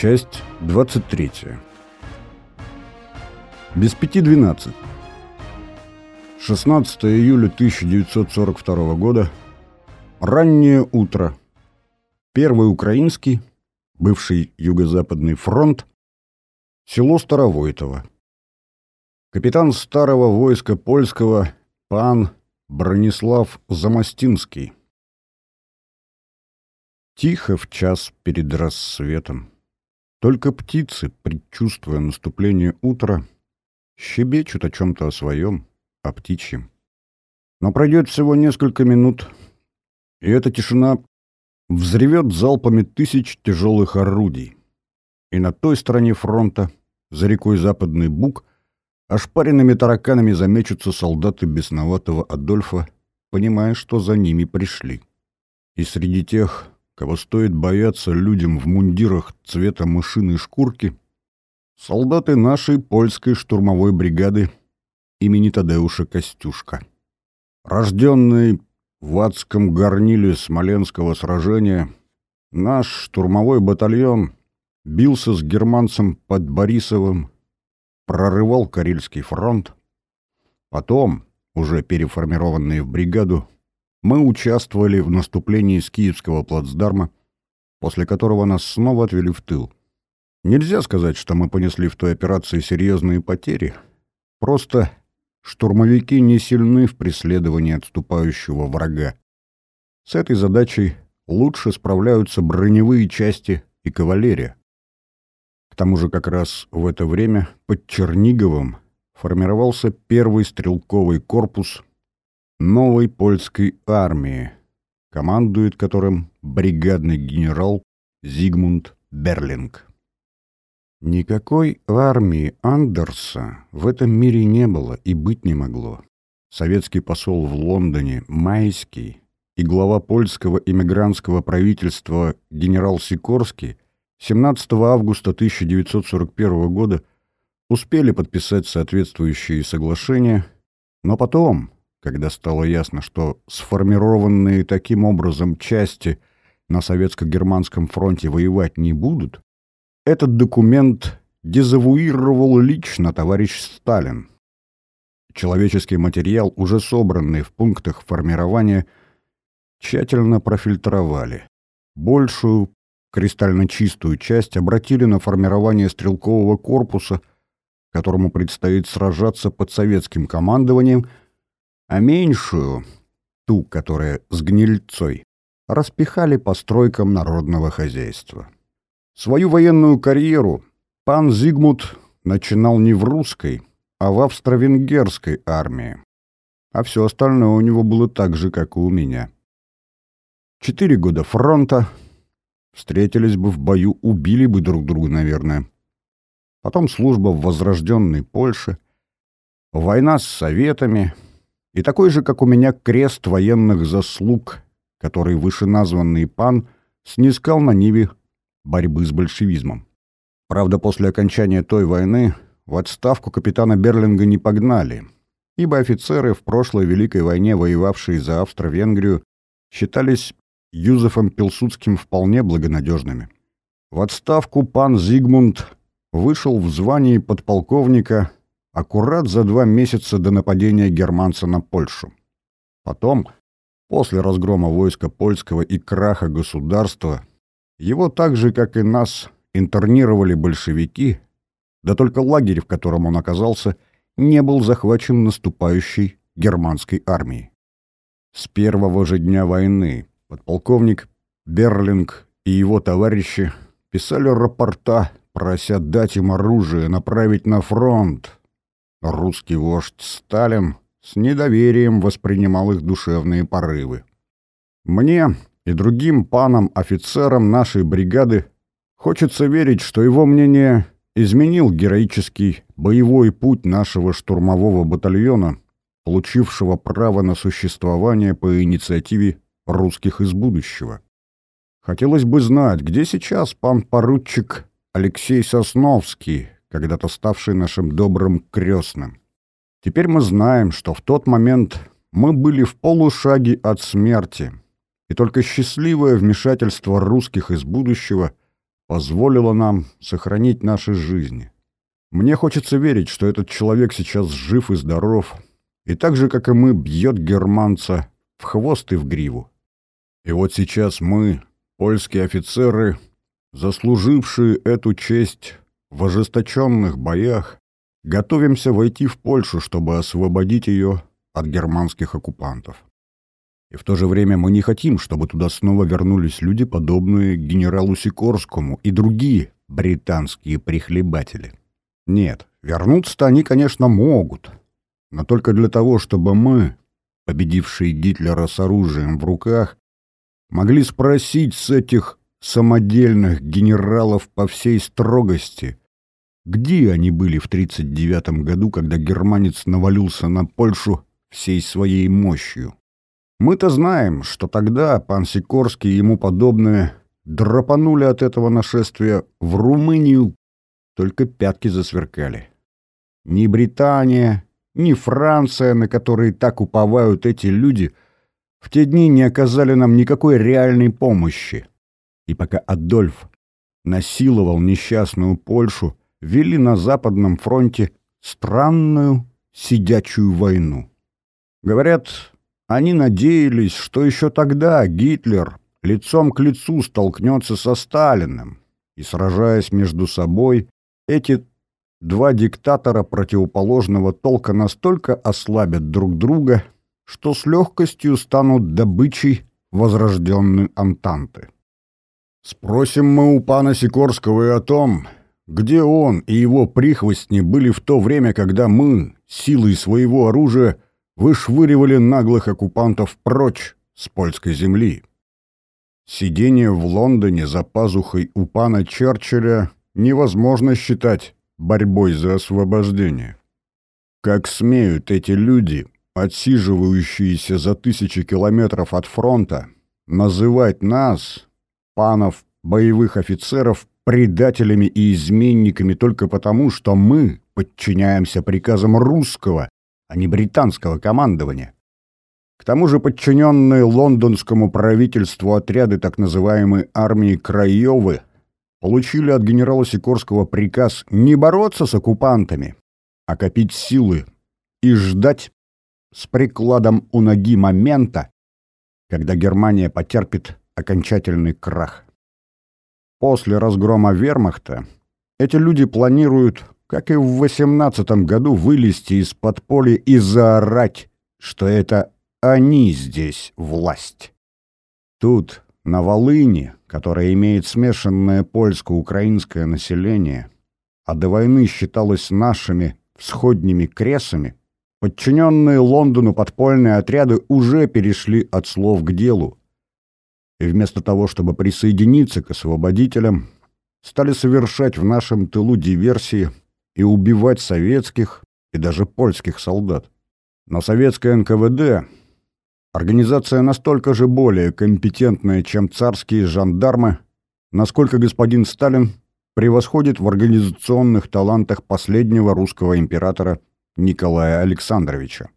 Часть 23. Без пяти двенадцать. 16 июля 1942 года. Раннее утро. Первый украинский, бывший Юго-Западный фронт, село Старовойтово. Капитан старого войска польского пан Бронислав Замостинский. Тихо в час перед рассветом. Только птицы, предчувствуя наступление утра, щебечут о чем-то о своем, о птичьем. Но пройдет всего несколько минут, и эта тишина взревет залпами тысяч тяжелых орудий. И на той стороне фронта, за рекой Западный Буг, ошпаренными тараканами замечутся солдаты бесноватого Адольфа, понимая, что за ними пришли. И среди тех, кого стоит бояться людям в мундирах цвета мышиной шкурки, солдаты нашей польской штурмовой бригады имени Тадеуша Костюшка. Рожденный в адском горниле Смоленского сражения, наш штурмовой батальон бился с германцем под Борисовым, прорывал Карельский фронт. Потом, уже переформированные в бригаду, мы участвовали в наступлении с Киевского плацдарма, после которого нас снова отвели в тыл. Нельзя сказать, что мы понесли в той операции серьезные потери. Просто штурмовики не сильны в преследовании отступающего врага. С этой задачей лучше справляются броневые части и кавалерия. К тому же как раз в это время под Черниговым формировался первый стрелковый корпус новой польской армии, командует которым бригадный генерал Зигмунд Берлинг. Никакой армии Андерса в этом мире не было и быть не могло. Советский посол в Лондоне Майский и глава польского иммигрантского правительства генерал Сикорский 17 августа 1941 года успели подписать соответствующие соглашения, но потом, когда стало ясно, что сформированные таким образом части на советско-германском фронте воевать не будут, этот документ дезавуировал лично товарищ Сталин. Человеческий материал, уже собранный в пунктах формирования, тщательно профильтровали. Большую, кристально чистую часть обратили на формирование стрелкового корпуса, которому предстоит сражаться под советским командованием – а меньшую, ту, которая с гнильцой, распихали по стройкам народного хозяйства. Свою военную карьеру пан Зигмунд начинал не в русской, а в австро-венгерской армии. А все остальное у него было так же, как и у меня. Четыре года фронта, встретились бы в бою, убили бы друг друга, наверное. Потом служба в возрожденной Польше, война с советами — и такой же, как у меня, крест военных заслуг, который вышеназванный пан снискал на Ниве борьбы с большевизмом. Правда, после окончания той войны в отставку капитана Берлинга не погнали, ибо офицеры в прошлой Великой войне, воевавшие за Австро-Венгрию, считались Юзефом Пилсудским вполне благонадежными. В отставку пан Зигмунд вышел в звании подполковника аккурат за два месяца до нападения германца на Польшу. Потом, после разгрома войска польского и краха государства, его так же, как и нас, интернировали большевики, да только лагерь, в котором он оказался, не был захвачен наступающей германской армией. С первого же дня войны подполковник Берлинг и его товарищи писали рапорта, прося дать им оружие, направить на фронт, Русский вождь Сталин с недоверием воспринимал их душевные порывы. Мне и другим панам-офицерам нашей бригады хочется верить, что его мнение изменил героический боевой путь нашего штурмового батальона, получившего право на существование по инициативе русских из будущего. Хотелось бы знать, где сейчас пан-поручик Алексей Сосновский, когда-то ставший нашим добрым крестным. Теперь мы знаем, что в тот момент мы были в полушаге от смерти, и только счастливое вмешательство русских из будущего позволило нам сохранить наши жизни. Мне хочется верить, что этот человек сейчас жив и здоров, и так же, как и мы, бьет германца в хвост и в гриву. И вот сейчас мы, польские офицеры, заслужившие эту честь в ожесточенных боях, готовимся войти в Польшу, чтобы освободить ее от германских оккупантов. И в то же время мы не хотим, чтобы туда снова вернулись люди, подобные генералу Сикорскому и другие британские прихлебатели. Нет, вернуться-то они, конечно, могут, но только для того, чтобы мы, победившие Гитлера с оружием в руках, могли спросить с этих самодельных генералов по всей строгости, где они были в 1939 году, когда германец навалился на Польшу всей своей мощью. Мы-то знаем, что тогда пан Сикорский и ему подобные драпанули от этого нашествия в Румынию, только пятки засверкали. Ни Британия, ни Франция, на которые так уповают эти люди, в те дни не оказали нам никакой реальной помощи. И пока Адольф насиловал несчастную Польшу, вели на Западном фронте странную сидячую войну. Говорят, они надеялись, что еще тогда Гитлер лицом к лицу столкнется со Сталиным, и, сражаясь между собой, эти два диктатора противоположного толка настолько ослабят друг друга, что с легкостью станут добычей возрожденной Антанты. Спросим мы у пана Сикорского и о том, где он и его прихвостни были в то время, когда мы, силой своего оружия, вышвыривали наглых оккупантов прочь с польской земли. Сидение в Лондоне за пазухой у пана Черчилля невозможно считать борьбой за освобождение. Как смеют эти люди, отсиживающиеся за тысячи километров от фронта, называть нас, панов, боевых офицеров, предателями и изменниками только потому, что мы подчиняемся приказам русского, а не британского командования. К тому же подчиненные лондонскому правительству отряды так называемой армии Краевы получили от генерала Сикорского приказ не бороться с оккупантами, а копить силы и ждать с прикладом у ноги момента, когда Германия потерпит окончательный крах. После разгрома вермахта эти люди планируют как и в восемнадцатом году, вылезти из подполья и заорать, что это они здесь власть. Тут, на Волыне, которая имеет смешанное польско-украинское население, а до войны считалась нашими всходними кресами, подчиненные Лондону подпольные отряды уже перешли от слов к делу. И вместо того, чтобы присоединиться к освободителям, стали совершать в нашем тылу диверсии и убивать советских и даже польских солдат. Но советское НКВД — организация настолько же более компетентная, чем царские жандармы, насколько господин Сталин превосходит в организационных талантах последнего русского императора Николая Александровича.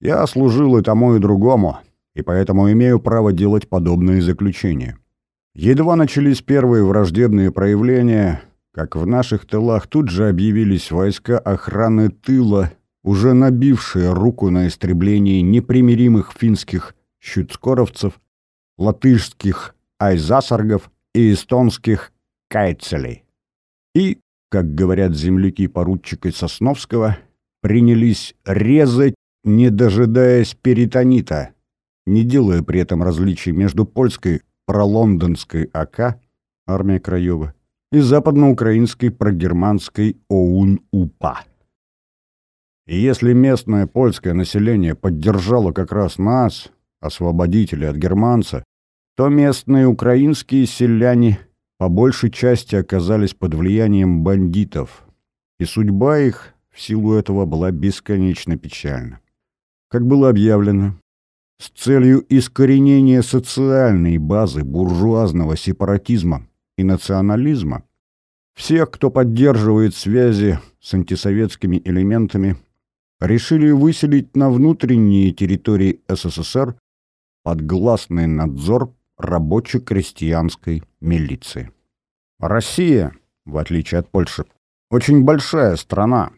Я служил и тому, и другому, и поэтому имею право делать подобные заключения. Едва начались первые враждебные проявления — как в наших тылах тут же объявились войска охраны тыла, уже набившие руку на истребление непримиримых финских щуцкоровцев, латышских айзасаргов и эстонских кайцелей. И, как говорят земляки поручика Сосновского, принялись резать, не дожидаясь перитонита, не делая при этом различий между польской пролондонской АК, армия Краева, и западноукраинской прогерманской ОУН-УПА. И если местное польское население поддержало как раз нас, освободителей от германца, то местные украинские селяне по большей части оказались под влиянием бандитов, и судьба их в силу этого была бесконечно печальна. Как было объявлено, с целью искоренения социальной базы буржуазного сепаратизма и национализма, всех, кто поддерживает связи с антисоветскими элементами, решили выселить на внутренние территории СССР под гласный надзор рабоче-крестьянской милиции. Россия, в отличие от Польши, очень большая страна,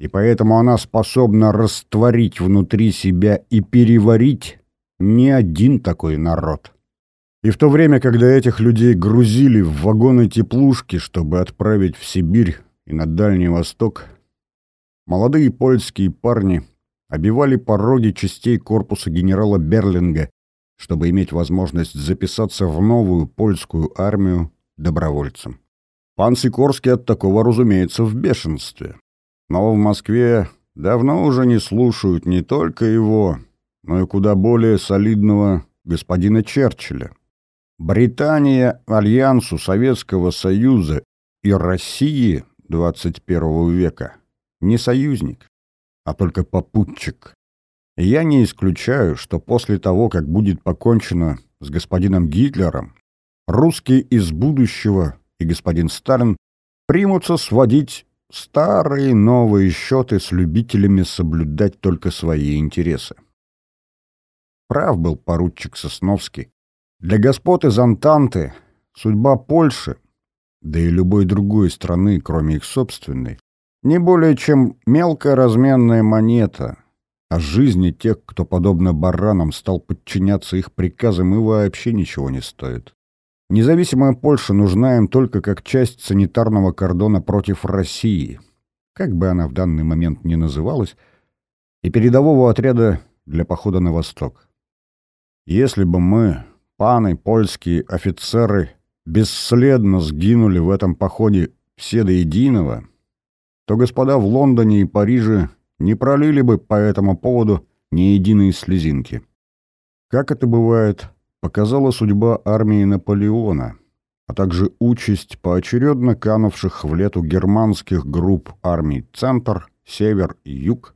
и поэтому она способна растворить внутри себя и переварить не один такой народ. И в то время, когда этих людей грузили в вагоны теплушки, чтобы отправить в Сибирь и на Дальний Восток, молодые польские парни обивали пороги частей корпуса генерала Берлинга, чтобы иметь возможность записаться в новую польскую армию добровольцем. Пан Сикорский от такого, разумеется, в бешенстве. Но в Москве давно уже не слушают не только его, но и куда более солидного господина Черчилля. Британия Альянсу Советского Союза и России 21 века не союзник, а только попутчик. я не исключаю, что после того, как будет покончено с господином Гитлером, русские из будущего и господин Сталин примутся сводить старые новые счеты с любителями соблюдать только свои интересы. Прав был поручик Сосновский. Для господ из Антанты судьба Польши, да и любой другой страны, кроме их собственной, не более чем мелкая разменная монета, а жизни тех, кто, подобно баранам, стал подчиняться их приказам, и вообще ничего не стоит. Независимая Польша нужна им только как часть санитарного кордона против России, как бы она в данный момент ни называлась, и передового отряда для похода на восток. Если бы мы, паны, польские офицеры, бесследно сгинули в этом походе все до единого, то господа в Лондоне и Париже не пролили бы по этому поводу ни единой слезинки. Как это бывает, показала судьба армии Наполеона, а также участь поочередно канувших в лету германских групп армий «Центр», «Север» и «Юг»,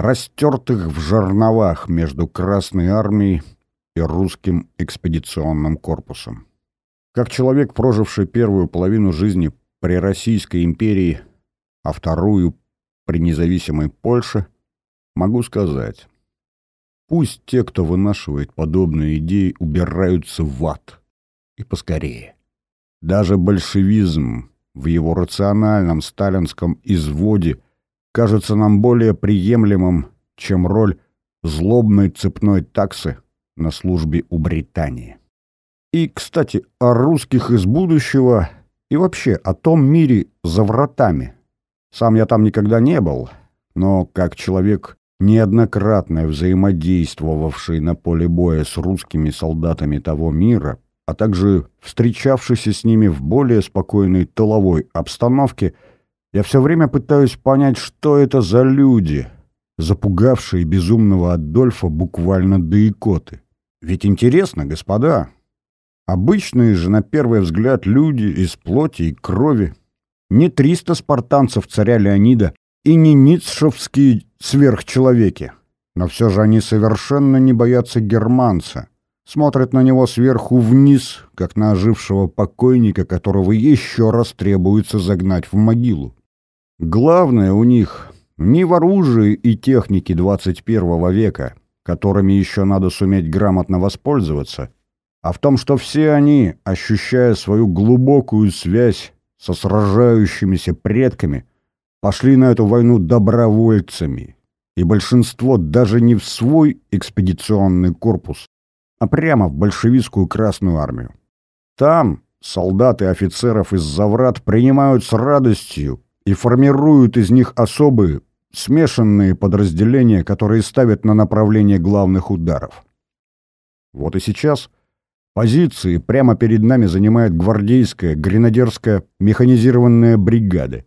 растертых в жерновах между Красной армией и русским экспедиционным корпусом. Как человек, проживший первую половину жизни при Российской империи, а вторую при независимой Польше, могу сказать, пусть те, кто вынашивает подобные идеи, убираются в ад. И поскорее. Даже большевизм в его рациональном сталинском изводе – кажется нам более приемлемым, чем роль злобной цепной таксы на службе у Британии. И, кстати, о русских из будущего и вообще о том мире за вратами. Сам я там никогда не был, но как человек, неоднократно взаимодействовавший на поле боя с русскими солдатами того мира, а также встречавшийся с ними в более спокойной тыловой обстановке – я все время пытаюсь понять, что это за люди, запугавшие безумного Адольфа буквально до икоты. Ведь интересно, господа. Обычные же, на первый взгляд, люди из плоти и крови. Не триста спартанцев царя Леонида и не ницшевские сверхчеловеки. Но все же они совершенно не боятся германца. Смотрят на него сверху вниз, как на ожившего покойника, которого еще раз требуется загнать в могилу. Главное у них не в оружии и технике 21 века, которыми еще надо суметь грамотно воспользоваться, а в том, что все они, ощущая свою глубокую связь со сражающимися предками, пошли на эту войну добровольцами, и большинство даже не в свой экспедиционный корпус, а прямо в большевистскую Красную армию. Там солдаты офицеров из Заврат принимают с радостью и формируют из них особые, смешанные подразделения, которые ставят на направление главных ударов. Вот и сейчас позиции прямо перед нами занимает гвардейская, гренадерская механизированная бригада.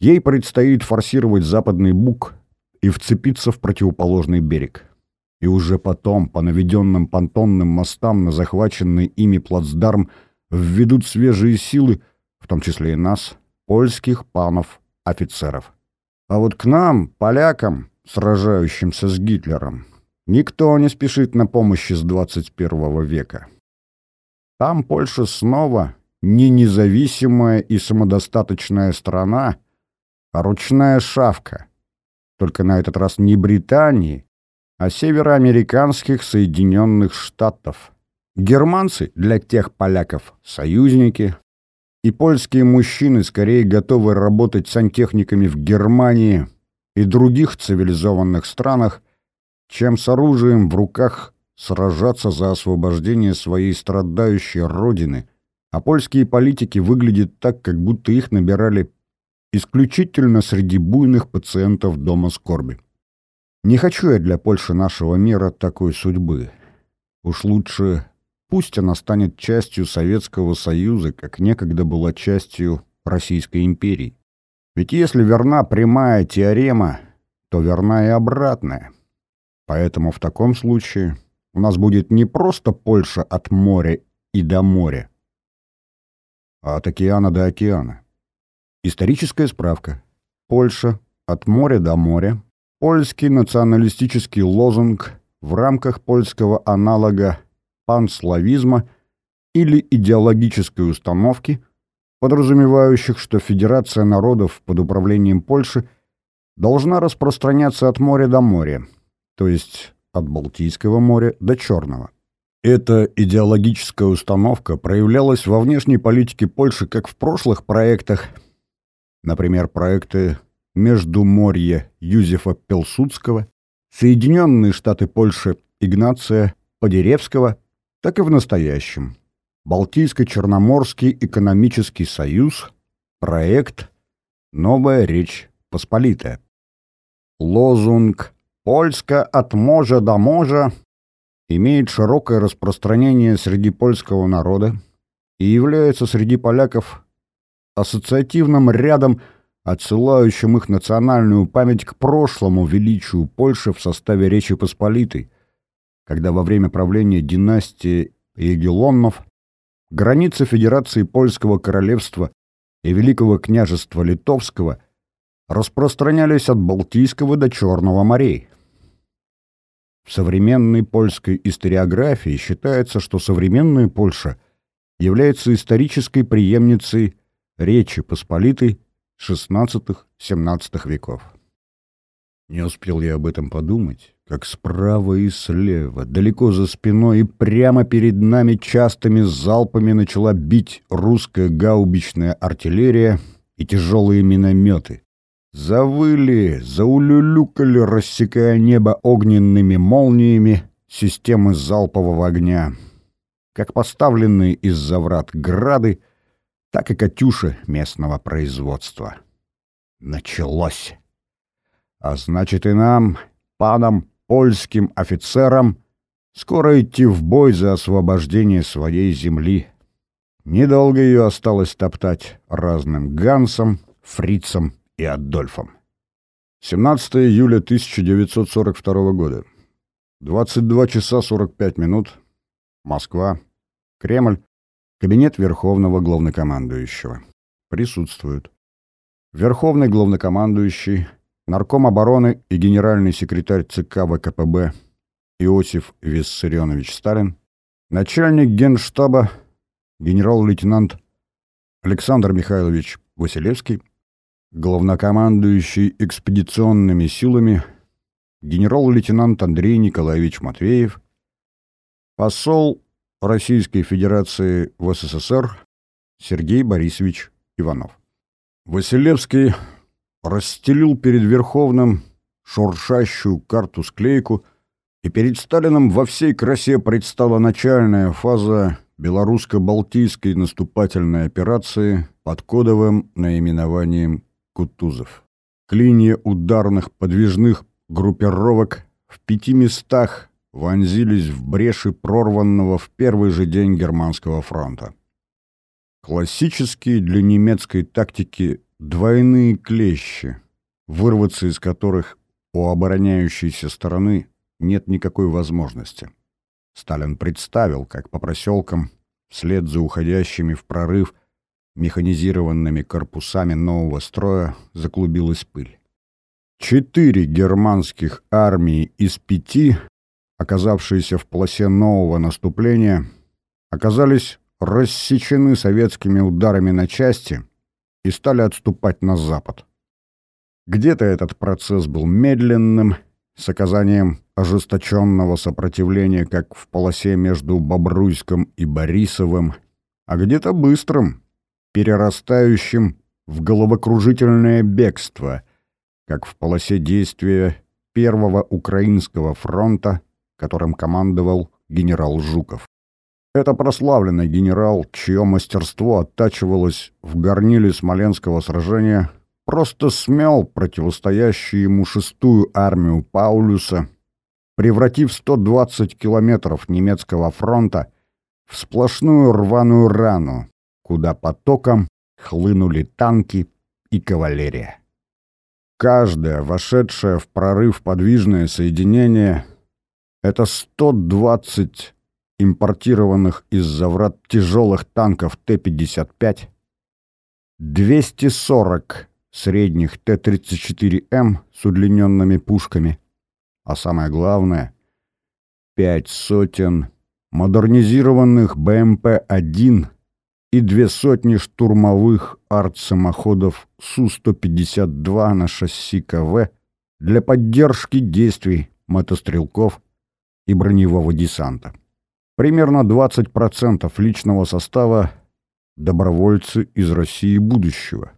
Ей предстоит форсировать западный бук и вцепиться в противоположный берег. И уже потом по наведенным понтонным мостам на захваченный ими плацдарм введут свежие силы, в том числе и нас, польских панов-офицеров. А вот к нам, полякам, сражающимся с Гитлером, никто не спешит на помощь с 21 века. Там Польша снова не независимая и самодостаточная страна, а ручная шавка. Только на этот раз не Британии, а североамериканских Соединенных Штатов. Германцы для тех поляков — союзники, и польские мужчины скорее готовы работать сантехниками в Германии и других цивилизованных странах, чем с оружием в руках сражаться за освобождение своей страдающей родины, а польские политики выглядят так, как будто их набирали исключительно среди буйных пациентов дома скорби. Не хочу я для Польши нашего мира такой судьбы. Уж лучше пусть она станет частью Советского Союза, как некогда была частью Российской империи. Ведь если верна прямая теорема, то верна и обратная. Поэтому в таком случае у нас будет не просто Польша от моря и до моря, а от океана до океана. Историческая справка. Польша от моря до моря. Польский националистический лозунг в рамках польского аналога панславизма или идеологической установки, подразумевающих, что Федерация народов под управлением Польши должна распространяться от моря до моря, то есть от Балтийского моря до Черного. Эта идеологическая установка проявлялась во внешней политике Польши как в прошлых проектах, например, проекты Междуморье Юзефа Пилсудского, Соединенные Штаты Польши Игнация Подеревского, так и в настоящем. Балтийско-Черноморский экономический союз, проект «Новая речь Посполитая». Лозунг «Польска от можа до можа» имеет широкое распространение среди польского народа и является среди поляков ассоциативным рядом, отсылающим их национальную память к прошлому величию Польши в составе Речи Посполитой, когда во время правления династии Егелоннов границы Федерации Польского Королевства и Великого княжества Литовского распространялись от Балтийского до Черного морей. В современной польской историографии считается, что современная Польша является исторической преемницей Речи Посполитой XVI-XVII веков. Не успел я об этом подумать, как справа и слева, далеко за спиной и прямо перед нами частыми залпами начала бить русская гаубичная артиллерия и тяжелые минометы. Завыли, заулюлюкали, рассекая небо огненными молниями системы залпового огня. Как поставленные из-за врат грады, так и «Катюши» местного производства. Началось. А значит и нам, панам, польским офицерам, скоро идти в бой за освобождение своей земли. Недолго ее осталось топтать разным Гансом, Фрицам и Адольфом. 17 июля 1942 года. 22 часа 45 минут. Москва. Кремль. Кабинет Верховного Главнокомандующего. Присутствуют. Верховный Главнокомандующий, Нарком обороны и генеральный секретарь ЦК ВКПБ Иосиф Виссарионович Сталин, начальник генштаба генерал-лейтенант Александр Михайлович Василевский, главнокомандующий экспедиционными силами генерал-лейтенант Андрей Николаевич Матвеев, посол Российской Федерации в СССР Сергей Борисович Иванов. Василевский расстелил перед Верховным шуршащую карту-склейку, и перед Сталином во всей красе предстала начальная фаза белорусско-балтийской наступательной операции под кодовым наименованием Кутузов. Клинья ударных подвижных группировок в пяти местах вонзились в бреши прорванного в первый же день Германского фронта. Классические для немецкой тактики двойные клещи, вырваться из которых у обороняющейся стороны нет никакой возможности. Сталин представил, как по проселкам, вслед за уходящими в прорыв механизированными корпусами нового строя заклубилась пыль. Четыре германских армии из пяти, оказавшиеся в полосе нового наступления, оказались рассечены советскими ударами на части и стали отступать на запад. Где-то этот процесс был медленным, с оказанием ожесточенного сопротивления как в полосе между Бобруйском и Борисовым, а где-то быстрым, перерастающим в головокружительное бегство, как в полосе действия Первого Украинского фронта, которым командовал генерал Жуков. Это прославленный генерал, чье мастерство оттачивалось в горниле Смоленского сражения, просто смел противостоящую ему шестую армию Паулюса, превратив 120 километров немецкого фронта в сплошную рваную рану, куда потоком хлынули танки и кавалерия. Каждое вошедшее в прорыв подвижное соединение — это 120 импортированных из-за врат тяжелых танков Т-55, 240 средних Т-34М с удлиненными пушками, а самое главное — пять сотен модернизированных БМП-1 и две сотни штурмовых артсамоходов Су-152 на шасси КВ для поддержки действий мотострелков и броневого десанта. Примерно 20% личного состава – добровольцы из России будущего.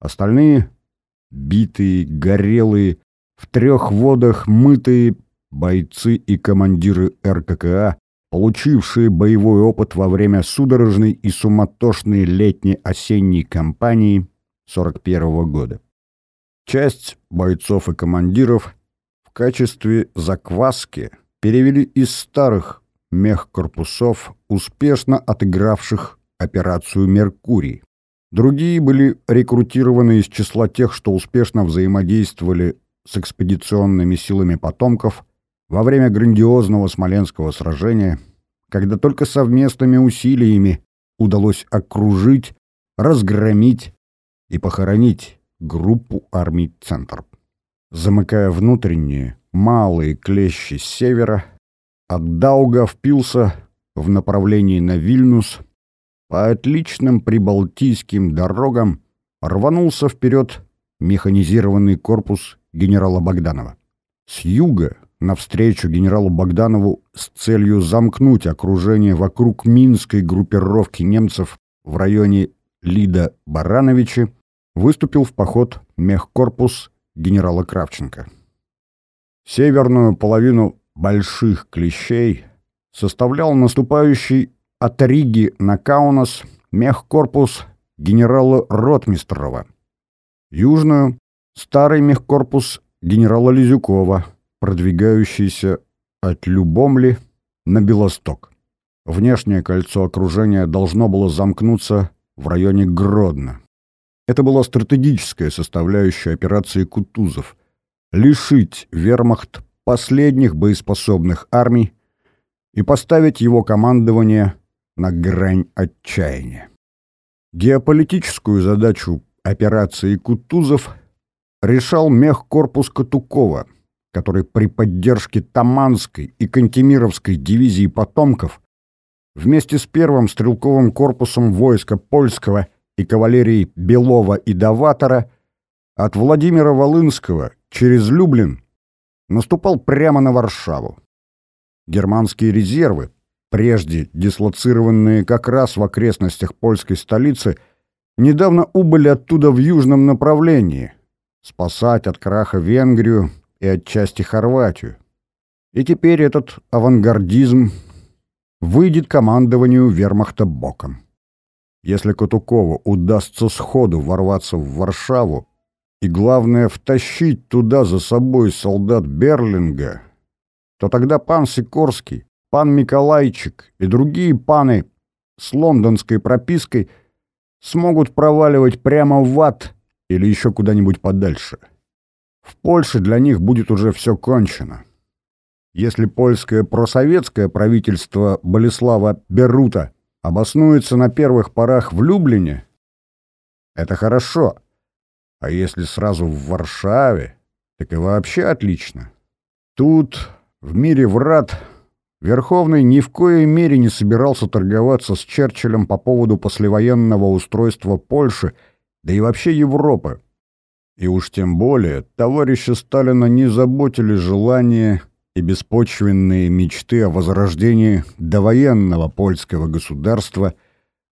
Остальные – битые, горелые, в трех водах мытые бойцы и командиры РККА, получившие боевой опыт во время судорожной и суматошной летне-осенней кампании 41 -го года. Часть бойцов и командиров в качестве закваски перевели из старых мехкорпусов, успешно отыгравших операцию «Меркурий». Другие были рекрутированы из числа тех, что успешно взаимодействовали с экспедиционными силами потомков во время грандиозного Смоленского сражения, когда только совместными усилиями удалось окружить, разгромить и похоронить группу армий «Центр». Замыкая внутренние, малые клещи с севера, от Дауга впился в направлении на Вильнюс, по отличным прибалтийским дорогам рванулся вперед механизированный корпус генерала Богданова. С юга навстречу генералу Богданову с целью замкнуть окружение вокруг минской группировки немцев в районе Лида-Барановичи выступил в поход мехкорпус генерала Кравченко. Северную половину больших клещей составлял наступающий от Риги на Каунас мехкорпус генерала Ротмистрова. Южную — старый мехкорпус генерала Лизюкова — продвигающийся от Любомли на Белосток. Внешнее кольцо окружения должно было замкнуться в районе Гродно. Это была стратегическая составляющая операции Кутузов — лишить вермахт последних боеспособных армий и поставить его командование на грань отчаяния. Геополитическую задачу операции Кутузов решал мехкорпус Катукова — который при поддержке Таманской и Кантемировской дивизии потомков вместе с первым стрелковым корпусом войска польского и кавалерии Белова и Даватора от Владимира Волынского через Люблин наступал прямо на Варшаву. Германские резервы, прежде дислоцированные как раз в окрестностях польской столицы, недавно убыли оттуда в южном направлении, спасать от краха Венгрию и отчасти Хорватию. И теперь этот авангардизм выйдет командованию вермахта боком. Если Катукову удастся сходу ворваться в Варшаву и, главное, втащить туда за собой солдат Берлинга, то тогда пан Сикорский, пан Миколайчик и другие паны с лондонской пропиской смогут проваливать прямо в ад или еще куда-нибудь подальше. В Польше для них будет уже все кончено. Если польское просоветское правительство Болеслава Берута обоснуется на первых порах в Люблине, это хорошо. А если сразу в Варшаве, так и вообще отлично. Тут, в мире врат, Верховный ни в коей мере не собирался торговаться с Черчиллем по поводу послевоенного устройства Польши, да и вообще Европы. И уж тем более товарища Сталина не заботили желания и беспочвенные мечты о возрождении довоенного польского государства,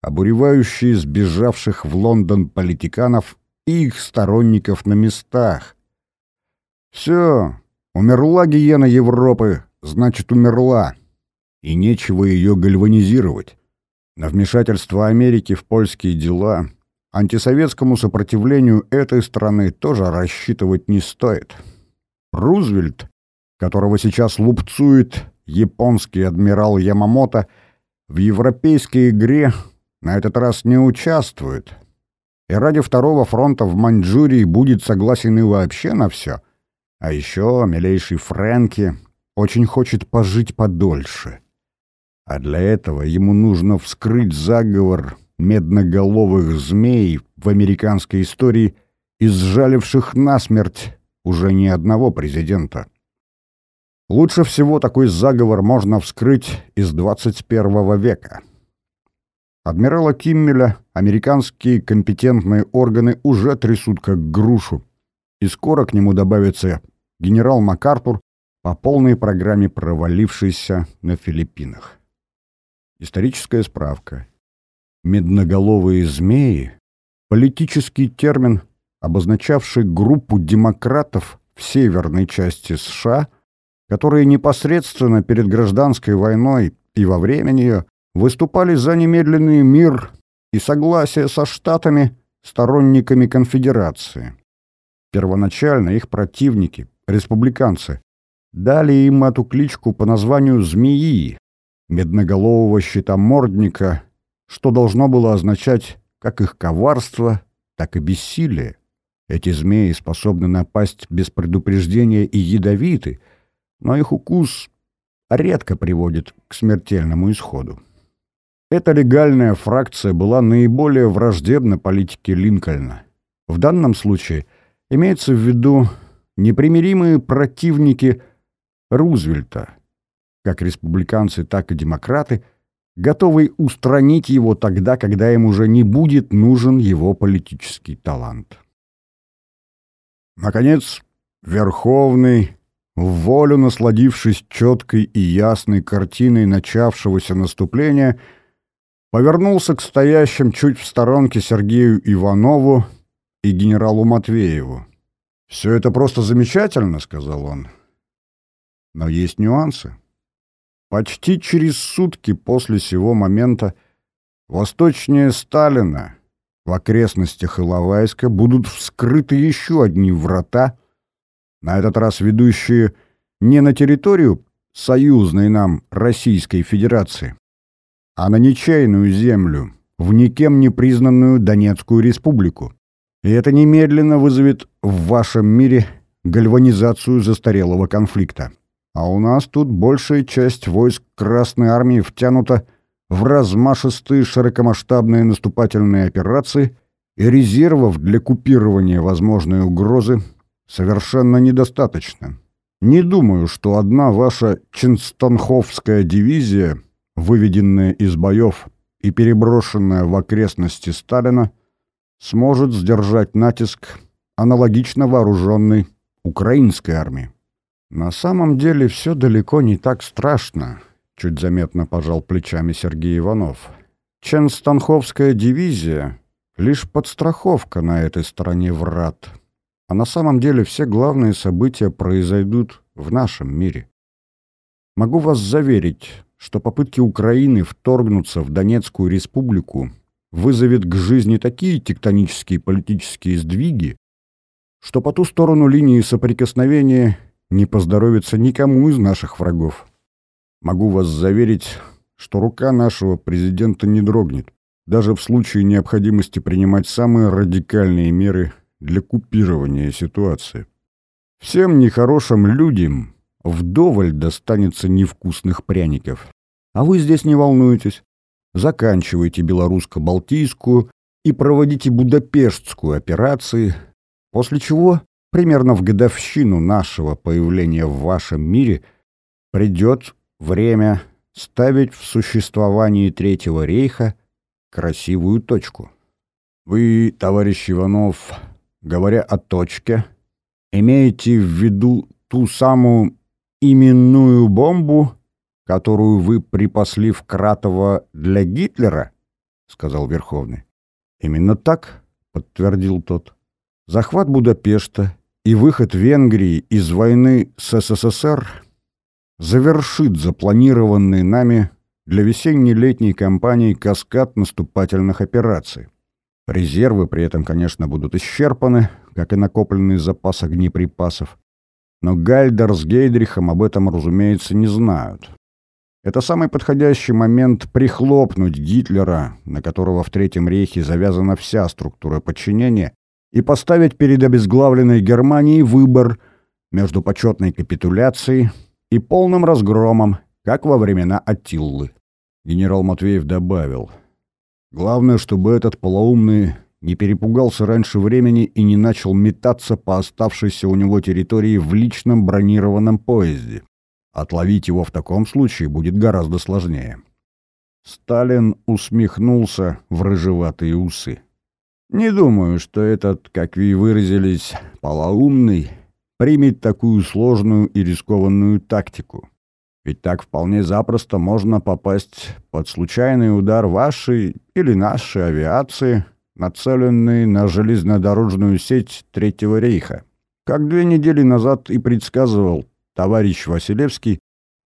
обуревающие сбежавших в Лондон политиканов их сторонников на местах. Все, умерла гиена Европы, значит, умерла, и нечего ее гальванизировать. На вмешательство Америки в польские дела антисоветскому сопротивлению этой страны тоже рассчитывать не стоит. Рузвельт, которого сейчас лупцует японский адмирал Ямамото, в европейской игре на этот раз не участвует. И ради второго фронта в Маньчжурии будет согласен и вообще на все. А еще милейший Фрэнки очень хочет пожить подольше. А для этого ему нужно вскрыть заговор медноголовых змей в американской истории, изжаливших насмерть уже не одного президента. Лучше всего такой заговор можно вскрыть из 21 века. Адмирала Киммеля американские компетентные органы уже трясут как грушу, и скоро к нему добавится генерал МакАртур по полной программе провалившийся на Филиппинах. Историческая справка. Медноголовые змеи — политический термин, обозначавший группу демократов в северной части США, которые непосредственно перед гражданской войной и во время нее выступали за немедленный мир и согласие со штатами, сторонниками конфедерации. Первоначально их противники, республиканцы, дали им эту кличку по названию «змеи», медноголового щитомордника, что должно было означать как их коварство, так и бессилие. Эти змеи способны напасть без предупреждения и ядовиты, но их укус редко приводит к смертельному исходу. Эта легальная фракция была наиболее враждебна политике Линкольна. В данном случае имеется в виду непримиримые противники Рузвельта – как республиканцы, так и демократы, готовые устранить его тогда, когда им уже не будет нужен его политический талант. Наконец, Верховный, в волю насладившись четкой и ясной картиной начавшегося наступления, повернулся к стоящим чуть в сторонке Сергею Иванову и генералу Матвееву. «Все это просто замечательно», — сказал он. «Но есть нюансы. Почти через сутки после сего момента восточнее Сталина в окрестностях Иловайска будут вскрыты еще одни врата, на этот раз ведущие не на территорию союзной нам Российской Федерации, а на ничейную землю, в никем не признанную Донецкую Республику. И это немедленно вызовет в вашем мире гальванизацию застарелого конфликта. А у нас тут большая часть войск Красной Армии втянута в размашистые широкомасштабные наступательные операции, и резервов для купирования возможной угрозы совершенно недостаточно. Не думаю, что одна ваша Чинстонховская дивизия, выведенная из боев и переброшенная в окрестности Сталина, сможет сдержать натиск аналогично вооруженной украинской армии. «На самом деле все далеко не так страшно», — чуть заметно пожал плечами Сергей Иванов. «Ченстанховская дивизия — лишь подстраховка на этой стороне врат. А на самом деле все главные события произойдут в нашем мире. Могу вас заверить, что попытки Украины вторгнуться в Донецкую республику вызовет к жизни такие тектонические политические сдвиги, что по ту сторону линии соприкосновения не поздоровится никому из наших врагов. Могу вас заверить, что рука нашего президента не дрогнет, даже в случае необходимости принимать самые радикальные меры для купирования ситуации. Всем нехорошим людям вдоволь достанется невкусных пряников. А вы здесь не волнуйтесь. Заканчивайте белорусско-балтийскую и проводите Будапештскую операции, после чего примерно в годовщину нашего появления в вашем мире придет время ставить в существовании Третьего рейха красивую точку. Вы, товарищ Иванов, говоря о точке, имеете в виду ту самую именную бомбу, которую вы припасли в Кратово для Гитлера? — сказал Верховный. «Именно так», — подтвердил тот. «Захват Будапешта и выход Венгрии из войны с СССР завершит запланированный нами для весенне-летней кампании каскад наступательных операций. Резервы при этом, конечно, будут исчерпаны, как и накопленный запас огнеприпасов. Но Гальдер с Гейдрихом об этом, разумеется, не знают. Это самый подходящий момент прихлопнуть Гитлера, на которого в Третьем рейхе завязана вся структура подчинения, и поставить перед обезглавленной Германией выбор между почетной капитуляцией и полным разгромом, как во времена Аттиллы. Генерал Матвеев добавил. Главное, чтобы этот полоумный не перепугался раньше времени и не начал метаться по оставшейся у него территории в личном бронированном поезде. Отловить его в таком случае будет гораздо сложнее. Сталин усмехнулся в рыжеватые усы. «Не думаю, что этот, как вы выразились, полоумный, примет такую сложную и рискованную тактику. Ведь так вполне запросто можно попасть под случайный удар вашей или нашей авиации, нацеленной на железнодорожную сеть Третьего рейха. Как две недели назад и предсказывал товарищ Василевский,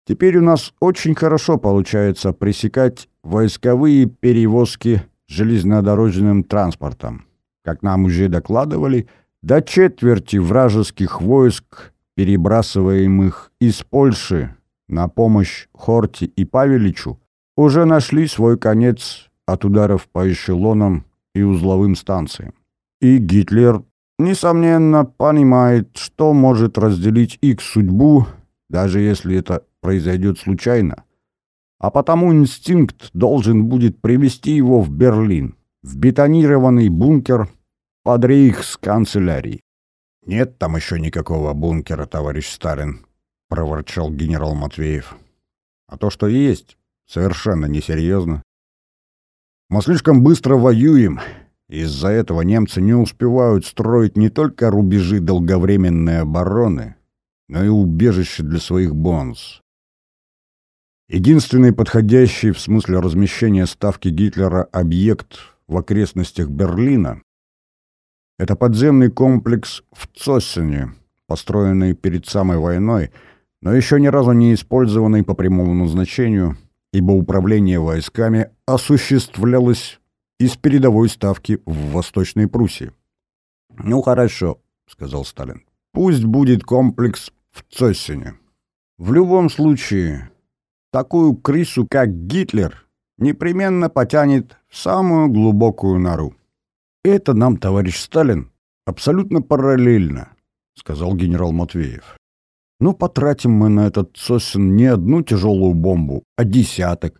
теперь у нас очень хорошо получается пресекать войсковые перевозки железнодорожным транспортом. Как нам уже докладывали, до четверти вражеских войск, перебрасываемых из Польши на помощь Хорти и Павеличу, уже нашли свой конец от ударов по эшелонам и узловым станциям. И Гитлер несомненно, понимает, что может разделить их судьбу, даже если это произойдет случайно. А потому инстинкт должен будет привести его в Берлин, в бетонированный бункер под рейхсканцелярией. «Нет там еще никакого бункера, товарищ Сталин», — проворчал генерал Матвеев. «А то, что есть, совершенно несерьезно. Мы слишком быстро воюем, из-за этого немцы не успевают строить не только рубежи долговременной обороны, но и убежище для своих бонз. Единственный подходящий в смысле размещения ставки Гитлера объект в окрестностях Берлина — это подземный комплекс в Цоссене, построенный перед самой войной, но еще ни разу не использованный по прямому назначению, ибо управление войсками осуществлялось из передовой ставки в Восточной Пруссии. «Ну хорошо», — сказал Сталин. «Пусть будет комплекс в Цоссене. В любом случае, такую крысу, как Гитлер, непременно потянет в самую глубокую нору. Это нам, товарищ Сталин, абсолютно параллельно», — сказал генерал Матвеев. «Ну, потратим мы на этот Цоссен не одну тяжелую бомбу, а десяток,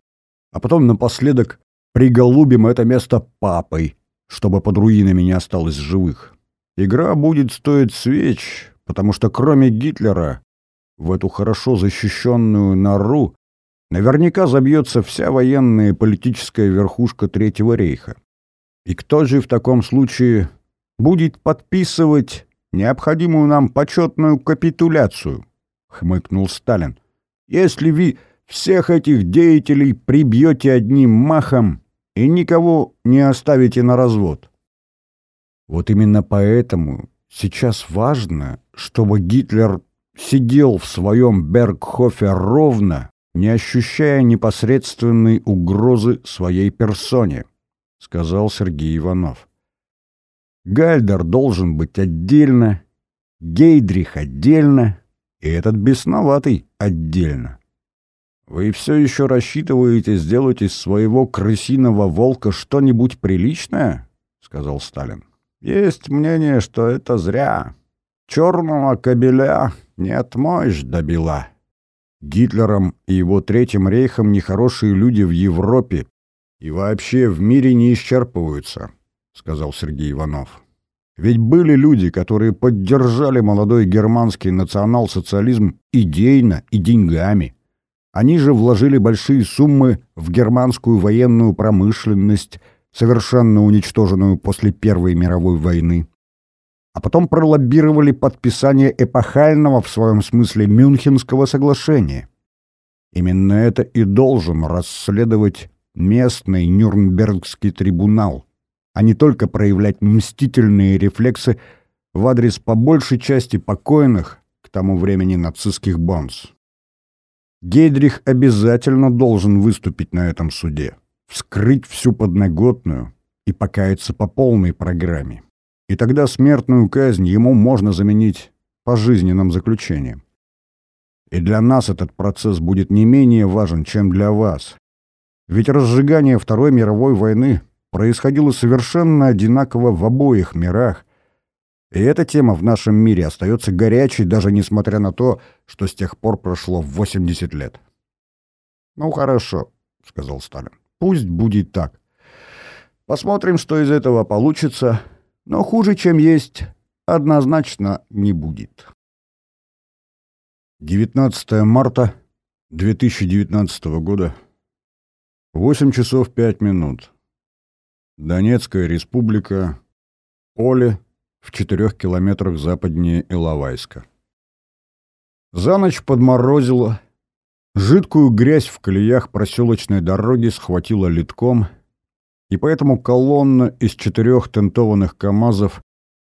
а потом напоследок приголубим это место папой, чтобы под руинами не осталось живых. Игра будет стоить свеч, потому что кроме Гитлера в эту хорошо защищенную нору наверняка забьется вся военная и политическая верхушка Третьего рейха. И кто же в таком случае будет подписывать необходимую нам почетную капитуляцию? — хмыкнул Сталин. — Если вы всех этих деятелей прибьете одним махом, и никого не оставите на развод. Вот именно поэтому сейчас важно, чтобы Гитлер сидел в своем Бергхофе ровно, не ощущая непосредственной угрозы своей персоне, сказал Сергей Иванов. Гальдер должен быть отдельно, Гейдрих отдельно, и этот бесноватый отдельно. «Вы все еще рассчитываете сделать из своего крысиного волка что-нибудь приличное?» — сказал Сталин. «Есть мнение, что это зря. Черного кобеля не отмоешь до бела. Гитлером и его Третьим рейхом нехорошие люди в Европе и вообще в мире не исчерпываются», — сказал Сергей Иванов. «Ведь были люди, которые поддержали молодой германский национал-социализм идейно и деньгами». Они же вложили большие суммы в германскую военную промышленность, совершенно уничтоженную после Первой мировой войны. А потом пролоббировали подписание эпохального в своем смысле Мюнхенского соглашения. Именно это и должен расследовать местный Нюрнбергский трибунал, а не только проявлять мстительные рефлексы в адрес по большей части покойных к тому времени нацистских бонс. Гейдрих обязательно должен выступить на этом суде, вскрыть всю подноготную и покаяться по полной программе. И тогда смертную казнь ему можно заменить пожизненным заключением. И для нас этот процесс будет не менее важен, чем для вас. Ведь разжигание Второй мировой войны происходило совершенно одинаково в обоих мирах, и эта тема в нашем мире остается горячей, даже несмотря на то, что с тех пор прошло 80 лет. «Ну хорошо», — сказал Сталин. «Пусть будет так. Посмотрим, что из этого получится, но хуже, чем есть, однозначно не будет». 19 марта 2019 года, 8 часов 5 минут. Донецкая республика, поле в четырех километрах западнее Иловайска. За ночь подморозило, жидкую грязь в колеях проселочной дороги схватила литком, и поэтому колонна из четырех тентованных КАМАЗов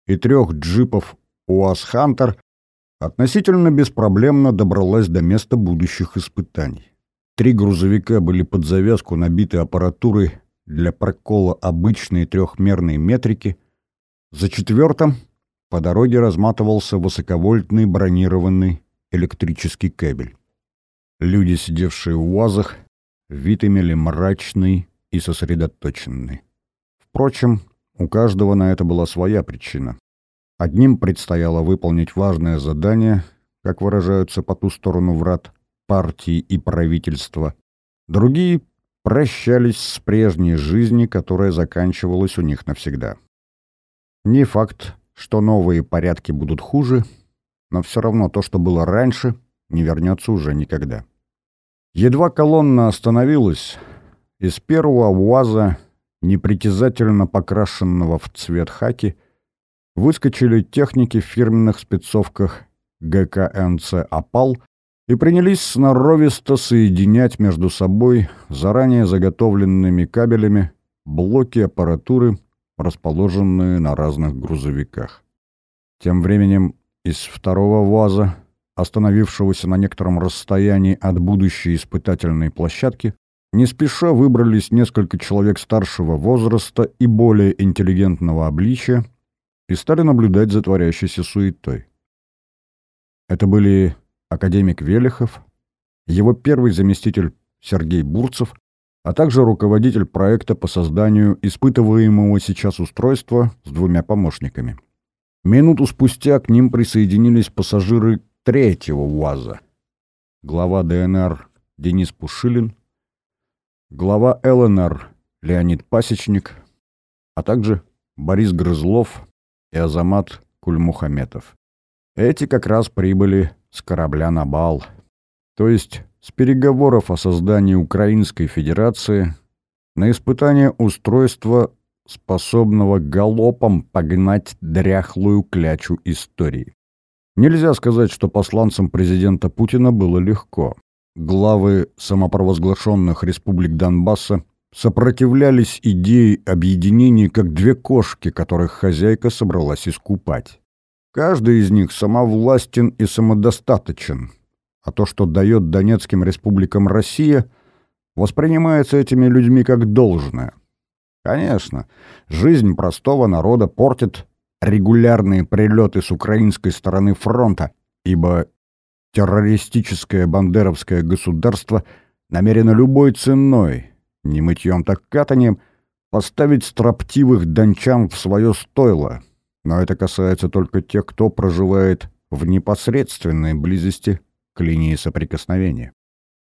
и трех джипов УАЗ «Хантер» относительно беспроблемно добралась до места будущих испытаний. Три грузовика были под завязку набиты аппаратурой для прокола обычной трехмерной метрики. За четвертым по дороге разматывался высоковольтный бронированный электрический кабель. Люди, сидевшие в УАЗах, вид имели мрачный и сосредоточенный. Впрочем, у каждого на это была своя причина. Одним предстояло выполнить важное задание, как выражаются по ту сторону врат, партии и правительства. Другие прощались с прежней жизнью, которая заканчивалась у них навсегда. Не факт, что новые порядки будут хуже, но все равно то, что было раньше, не вернется уже никогда. Едва колонна остановилась, из первого УАЗа, непритязательно покрашенного в цвет хаки, выскочили техники в фирменных спецовках ГКНЦ «Опал» и принялись сноровисто соединять между собой заранее заготовленными кабелями блоки аппаратуры, расположенные на разных грузовиках. Тем временем из второго ВАЗа, остановившегося на некотором расстоянии от будущей испытательной площадки, не спеша выбрались несколько человек старшего возраста и более интеллигентного обличия, и стали наблюдать за творящейся суетой. Это были академик Велихов, его первый заместитель Сергей Бурцев, а также руководитель проекта по созданию испытываемого сейчас устройства с двумя помощниками. Минуту спустя к ним присоединились пассажиры третьего УАЗа. Глава ДНР Денис Пушилин, глава ЛНР Леонид Пасечник, а также Борис Грызлов, и Азамат Кульмухаметов. Эти как раз прибыли с корабля на бал, то есть с переговоров о создании Украинской Федерации на испытание устройства, способного галопом погнать дряхлую клячу истории. Нельзя сказать, что посланцам президента Путина было легко. Главы самопровозглашенных республик Донбасса сопротивлялись идее объединения как две кошки, которых хозяйка собралась искупать. Каждый из них самовластен и самодостаточен, а то, что дает Донецким республикам Россия, воспринимается этими людьми как должное. Конечно, жизнь простого народа портит регулярные прилеты с украинской стороны фронта, ибо террористическое бандеровское государство намерено любой ценой не мытьем, так катанием, поставить строптивых дончан в свое стойло. Но это касается только тех, кто проживает в непосредственной близости к линии соприкосновения.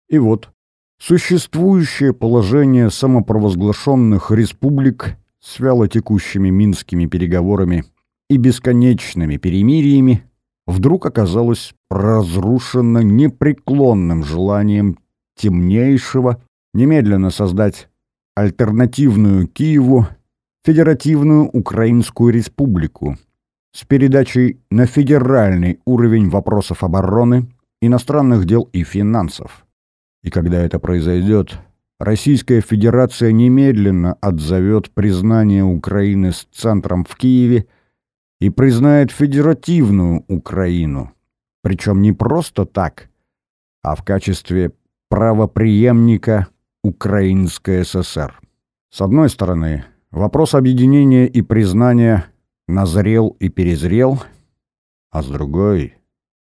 И вот, существующее положение самопровозглашенных республик с вялотекущими минскими переговорами и бесконечными перемириями вдруг оказалось разрушено непреклонным желанием темнейшего немедленно создать альтернативную Киеву Федеративную Украинскую Республику с передачей на федеральный уровень вопросов обороны, иностранных дел и финансов. И когда это произойдет, Российская Федерация немедленно отзовет признание Украины с центром в Киеве и признает федеративную Украину, причем не просто так, а в качестве правопреемника Украинской ССР. С одной стороны, вопрос объединения и признания назрел и перезрел, а с другой,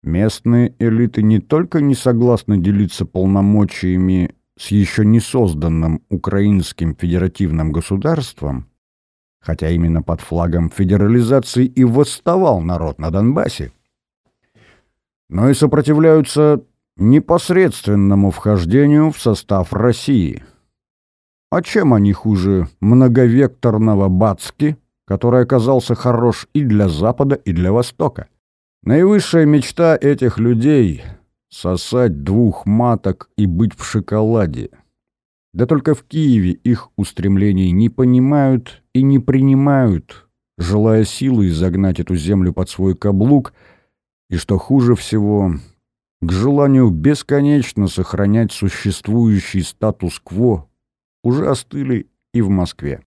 местные элиты не только не согласны делиться полномочиями с еще не созданным украинским федеративным государством, хотя именно под флагом федерализации и восставал народ на Донбассе, но и сопротивляются непосредственному вхождению в состав России. А чем они хуже многовекторного Бацки, который оказался хорош и для Запада, и для Востока? Наивысшая мечта этих людей — сосать двух маток и быть в шоколаде. Да только в Киеве их устремлений не понимают и не принимают, желая силой загнать эту землю под свой каблук, и, что хуже всего, к желанию бесконечно сохранять существующий статус-кво уже остыли и в Москве.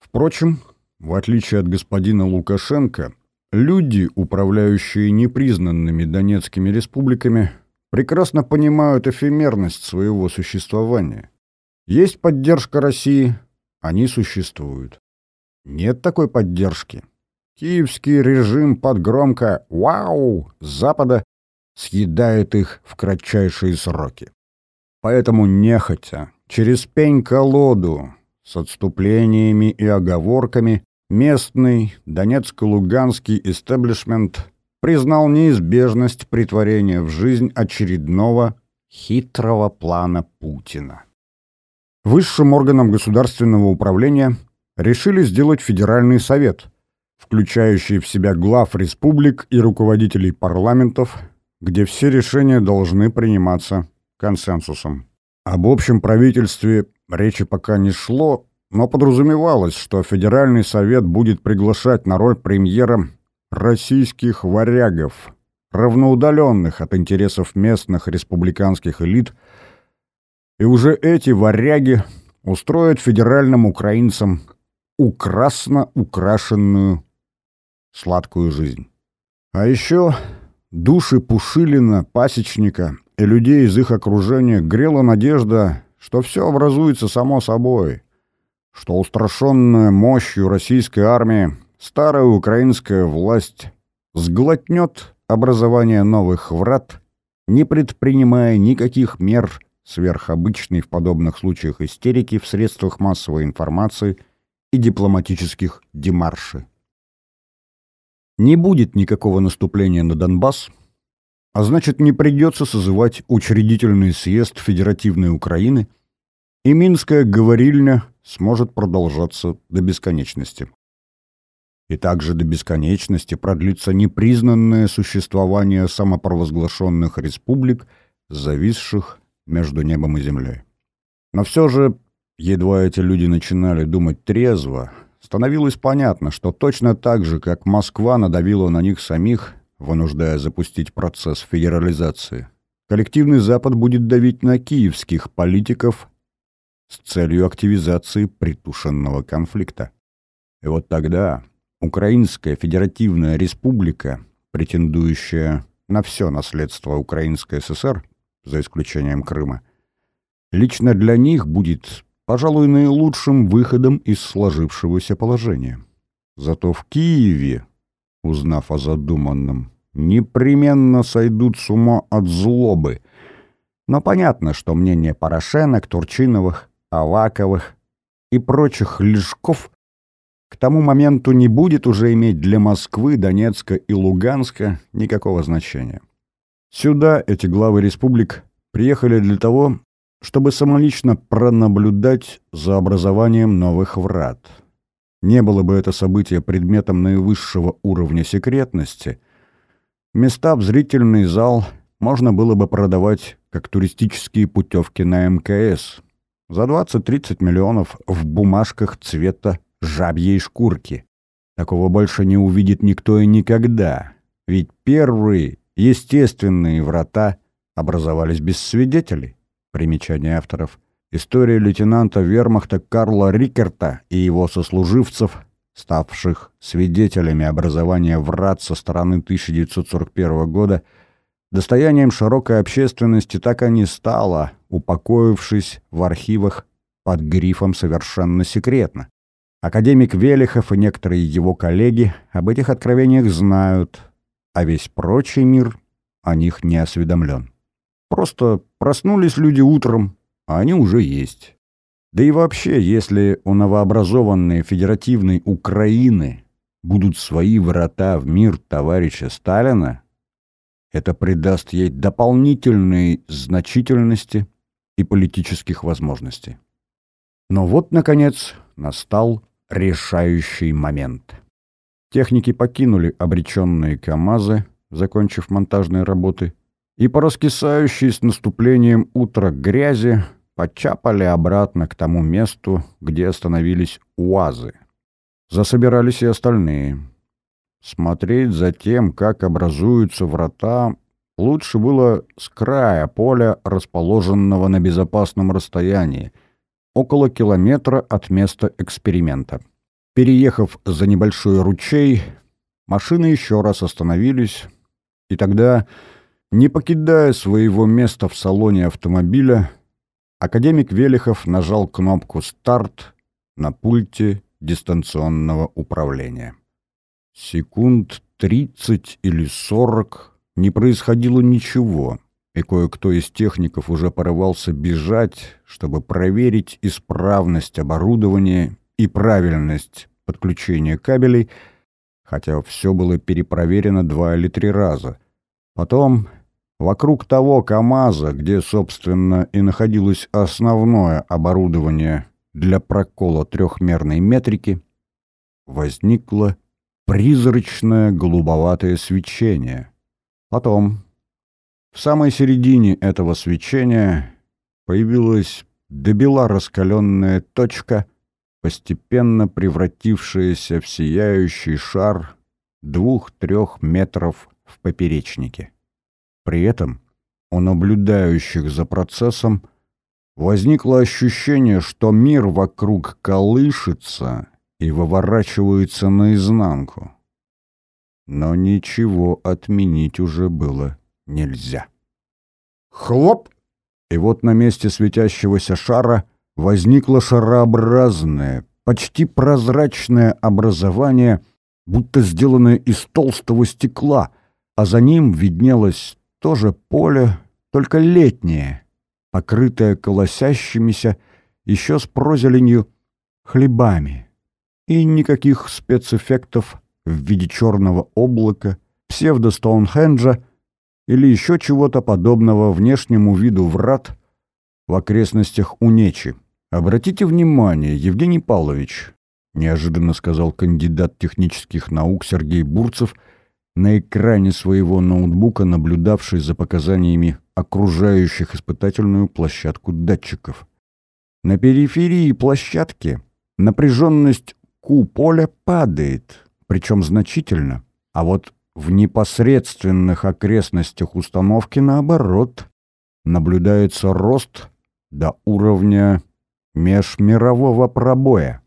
Впрочем, в отличие от господина Лукашенко, Люди, управляющие непризнанными донецкими республиками, прекрасно понимают эфемерность своего существования. Есть поддержка России, они существуют. Нет такой поддержки. Киевский режим под громко «Вау!» с Запада съедает их в кратчайшие сроки. Поэтому нехотя, через пень-колоду, с отступлениями и оговорками, Местный донецко-луганский истеблишмент признал неизбежность притворения в жизнь очередного хитрого плана Путина. Высшим органом государственного управления решили сделать Федеральный совет, включающий в себя глав республик и руководителей парламентов, где все решения должны приниматься консенсусом. Об общем правительстве речи пока не шло, но подразумевалось, что Федеральный совет будет приглашать на роль премьера российских варягов, равноудаленных от интересов местных республиканских элит, и уже эти варяги устроят федеральным украинцам украсно украшенную сладкую жизнь. А еще души Пушилина, Пасечника и людей из их окружения грела надежда, что все образуется само собой — что устрашенная мощью российской армии старая украинская власть сглотнет образование новых врат, не предпринимая никаких мер сверхобычной в подобных случаях истерики в средствах массовой информации и дипломатических демаршей. Не будет никакого наступления на Донбасс, а значит не придется созывать учредительный съезд Федеративной Украины, и Минская говорильня сможет продолжаться до бесконечности. И также до бесконечности продлится непризнанное существование самопровозглашенных республик, зависших между небом и землей. Но все же, едва эти люди начинали думать трезво, становилось понятно, что точно так же, как Москва надавила на них самих, вынуждая запустить процесс федерализации, коллективный Запад будет давить на киевских политиков с целью активизации притушенного конфликта. И вот тогда Украинская Федеративная Республика, претендующая на все наследство Украинской ССР, за исключением Крыма, лично для них будет, пожалуй, наилучшим выходом из сложившегося положения. Зато в Киеве, узнав о задуманном, непременно сойдут с ума от злобы. Но понятно, что мнение Порошенок, Турчиновых Аваковых и прочих лишков к тому моменту не будет уже иметь для Москвы, Донецка и Луганска никакого значения. Сюда эти главы республик приехали для того, чтобы самолично пронаблюдать за образованием новых врат. Не было бы это событие предметом наивысшего уровня секретности, места в зрительный зал можно было бы продавать как туристические путевки на МКС – за 20-30 миллионов в бумажках цвета жабьей шкурки. Такого больше не увидит никто и никогда. Ведь первые естественные врата образовались без свидетелей. Примечание авторов. История лейтенанта вермахта Карла Рикерта и его сослуживцев, ставших свидетелями образования врат со стороны 1941 года, достоянием широкой общественности так и не стала, упокоившись в архивах под грифом «совершенно секретно». Академик Велихов и некоторые его коллеги об этих откровениях знают, а весь прочий мир о них не осведомлен. Просто проснулись люди утром, а они уже есть. Да и вообще, если у новообразованной федеративной Украины будут свои врата в мир товарища Сталина, это придаст ей дополнительной значительности и политических возможностей. Но вот, наконец, настал решающий момент. Техники покинули обреченные КАМАЗы, закончив монтажные работы, и по раскисающей с наступлением утра грязи почапали обратно к тому месту, где остановились УАЗы. Засобирались и остальные. Смотреть за тем, как образуются врата, лучше было с края поля, расположенного на безопасном расстоянии, около километра от места эксперимента. Переехав за небольшой ручей, машины еще раз остановились, и тогда, не покидая своего места в салоне автомобиля, академик Велихов нажал кнопку «Старт» на пульте дистанционного управления. Секунд тридцать или сорок не происходило ничего, и кое-кто из техников уже порывался бежать, чтобы проверить исправность оборудования и правильность подключения кабелей, хотя все было перепроверено два или три раза. Потом, вокруг того КАМАЗа, где, собственно, и находилось основное оборудование для прокола трехмерной метрики, возникло призрачное голубоватое свечение. Потом, в самой середине этого свечения появилась добела раскаленная точка, постепенно превратившаяся в сияющий шар двух-трех метров в поперечнике. При этом у наблюдающих за процессом возникло ощущение, что мир вокруг колышется и выворачивается наизнанку. Но ничего отменить уже было нельзя. Хлоп! И вот на месте светящегося шара возникло шарообразное, почти прозрачное образование, будто сделанное из толстого стекла, а за ним виднелось тоже поле, только летнее, покрытое колосящимися, еще с прозеленью, хлебами. И никаких спецэффектов в виде черного облака, псевдо-стоунхенджа или еще чего-то подобного внешнему виду врат в окрестностях Унечи. «Обратите внимание, Евгений Павлович», — неожиданно сказал кандидат технических наук Сергей Бурцев, на экране своего ноутбука, наблюдавший за показаниями окружающих испытательную площадку датчиков. На периферии площадки напряженность Q-поля падает, причем значительно, а вот в непосредственных окрестностях установки, наоборот, наблюдается рост до уровня межмирового пробоя.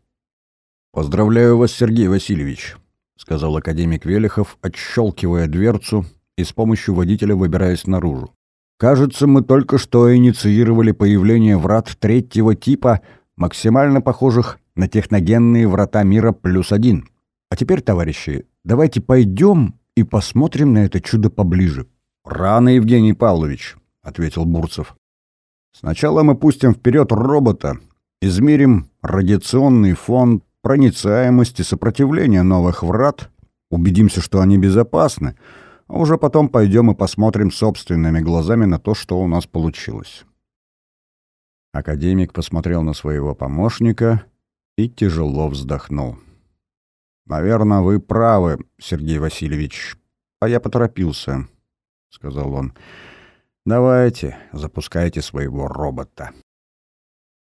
«Поздравляю вас, Сергей Васильевич», — сказал академик Велихов, отщелкивая дверцу и с помощью водителя выбираясь наружу. «Кажется, мы только что инициировали появление врат третьего типа, максимально похожих на техногенные врата мира плюс один. А теперь, товарищи, давайте пойдем и посмотрим на это чудо поближе. «Рано, Евгений Павлович», — ответил Бурцев. «Сначала мы пустим вперед робота, измерим радиационный фон, проницаемость и сопротивление новых врат, убедимся, что они безопасны, а уже потом пойдем и посмотрим собственными глазами на то, что у нас получилось». Академик посмотрел на своего помощника и тяжело вздохнул. «Наверное, вы правы, Сергей Васильевич, а я поторопился», — сказал он. «Давайте, запускайте своего робота».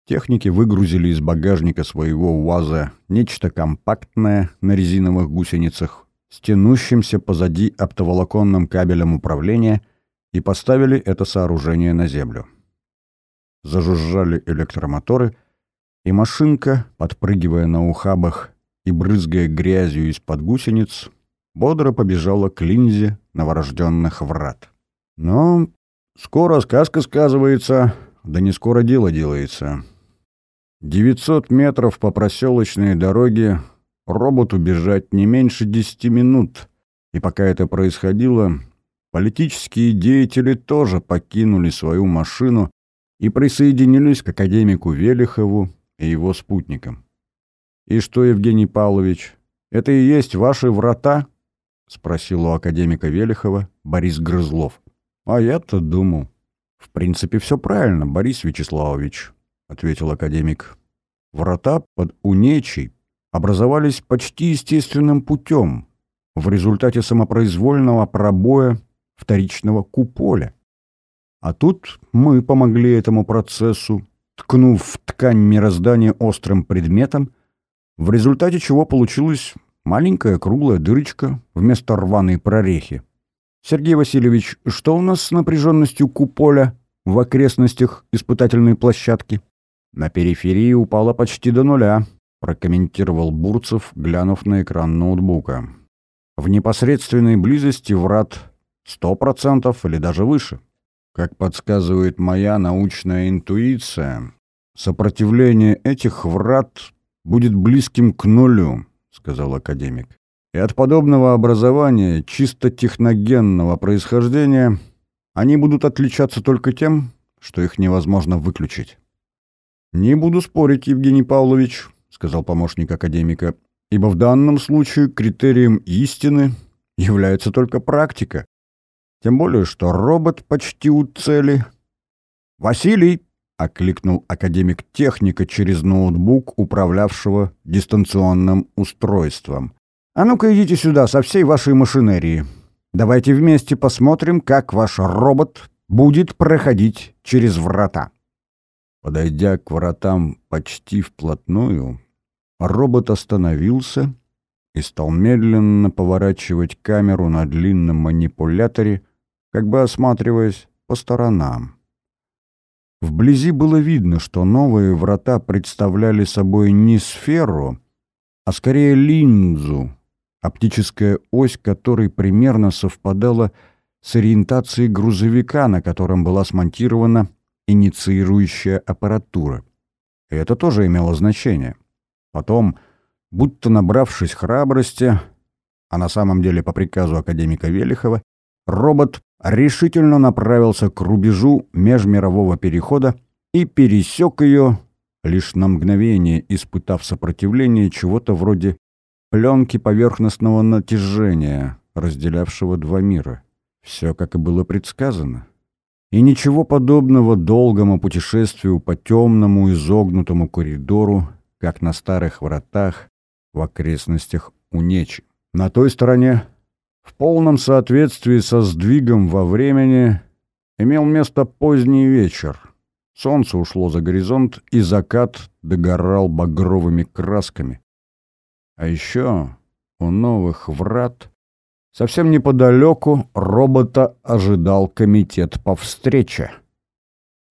Техники выгрузили из багажника своего УАЗа нечто компактное на резиновых гусеницах, с позади оптоволоконным кабелем управления и поставили это сооружение на землю. зажужжали электромоторы, и машинка, подпрыгивая на ухабах и брызгая грязью из-под гусениц, бодро побежала к линзе новорожденных врат. Но скоро сказка сказывается, да не скоро дело делается. 900 метров по проселочной дороге роботу бежать не меньше 10 минут, и пока это происходило, политические деятели тоже покинули свою машину и присоединились к академику Велихову и его спутникам. «И что, Евгений Павлович, это и есть ваши врата?» — спросил у академика Велихова Борис Грызлов. «А я-то думал». «В принципе, все правильно, Борис Вячеславович», — ответил академик. «Врата под Унечей образовались почти естественным путем, в результате самопроизвольного пробоя вторичного куполя. А тут мы помогли этому процессу, ткнув в ткань мироздания острым предметом, в результате чего получилась маленькая круглая дырочка вместо рваной прорехи. Сергей Васильевич, что у нас с напряженностью куполя в окрестностях испытательной площадки? На периферии упала почти до нуля, прокомментировал Бурцев, глянув на экран ноутбука. В непосредственной близости врат 100% или даже выше. Как подсказывает моя научная интуиция, сопротивление этих врат будет близким к нулю, сказал академик. И от подобного образования, чисто техногенного происхождения, они будут отличаться только тем, что их невозможно выключить. «Не буду спорить, Евгений Павлович», — сказал помощник академика, «ибо в данном случае критерием истины является только практика. Тем более, что робот почти у цели. «Василий!» — окликнул академик техника через ноутбук, управлявшего дистанционным устройством. «А ну-ка идите сюда со всей вашей машинерии. Давайте вместе посмотрим, как ваш робот будет проходить через врата». Подойдя к вратам почти вплотную, робот остановился и стал медленно поворачивать камеру на длинном манипуляторе, как бы осматриваясь по сторонам. Вблизи было видно, что новые врата представляли собой не сферу, а скорее линзу, оптическая ось которой примерно совпадала с ориентацией грузовика, на котором была смонтирована инициирующая аппаратура. И это тоже имело значение. Потом, будто набравшись храбрости, а на самом деле по приказу академика Велихова, робот решительно направился к рубежу межмирового перехода и пересек ее, лишь на мгновение испытав сопротивление чего-то вроде пленки поверхностного натяжения, разделявшего два мира. Все, как и было предсказано. И ничего подобного долгому путешествию по темному изогнутому коридору, как на старых вратах в окрестностях Унечи. На той стороне в полном соответствии со сдвигом во времени имел место поздний вечер. Солнце ушло за горизонт, и закат догорал багровыми красками. А еще у новых врат совсем неподалеку робота ожидал комитет по встрече.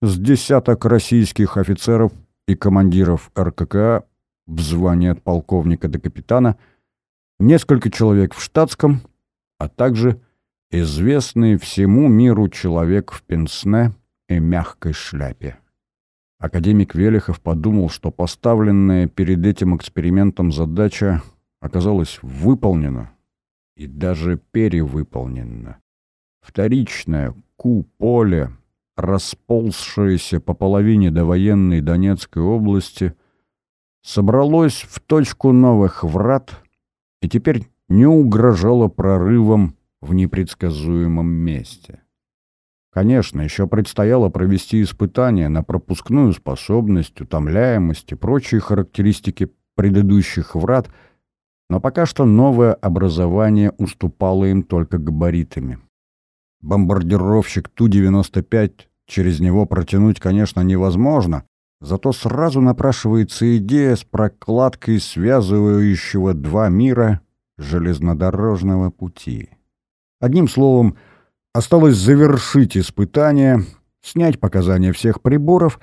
С десяток российских офицеров и командиров РККА в звании от полковника до капитана, несколько человек в штатском — а также известный всему миру человек в пенсне и мягкой шляпе. Академик Велихов подумал, что поставленная перед этим экспериментом задача оказалась выполнена и даже перевыполнена. Вторичное Ку-поле, расползшееся по половине довоенной Донецкой области, собралось в точку новых врат и теперь не угрожало прорывом в непредсказуемом месте. Конечно, еще предстояло провести испытания на пропускную способность, утомляемость и прочие характеристики предыдущих врат, но пока что новое образование уступало им только габаритами. Бомбардировщик Ту-95 через него протянуть, конечно, невозможно, зато сразу напрашивается идея с прокладкой связывающего два мира железнодорожного пути. Одним словом, осталось завершить испытание, снять показания всех приборов,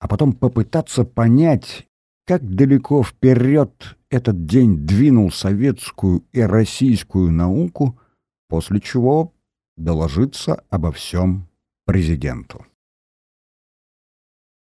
а потом попытаться понять, как далеко вперед этот день двинул советскую и российскую науку, после чего доложиться обо всем президенту.